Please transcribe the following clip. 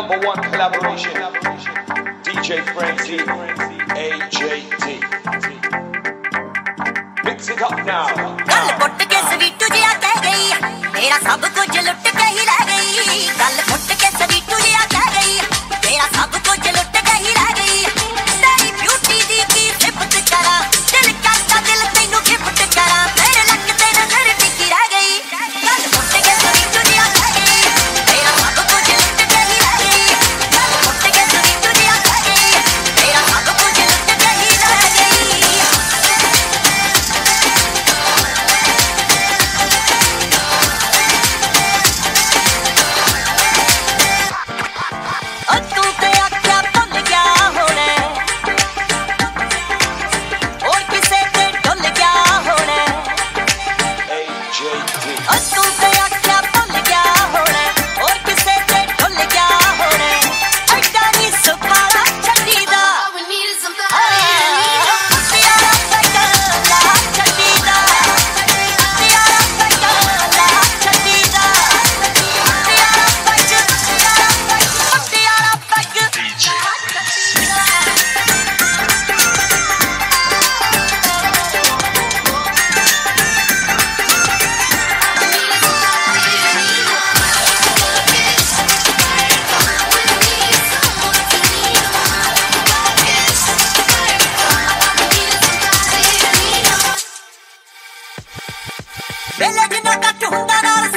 number one collaboration. DJ Frenzy, AJT. Mix it up now. JD. ਲੱਗਣਾ ਕੱਟ ਹੁੰਦਾ ਨਾਲ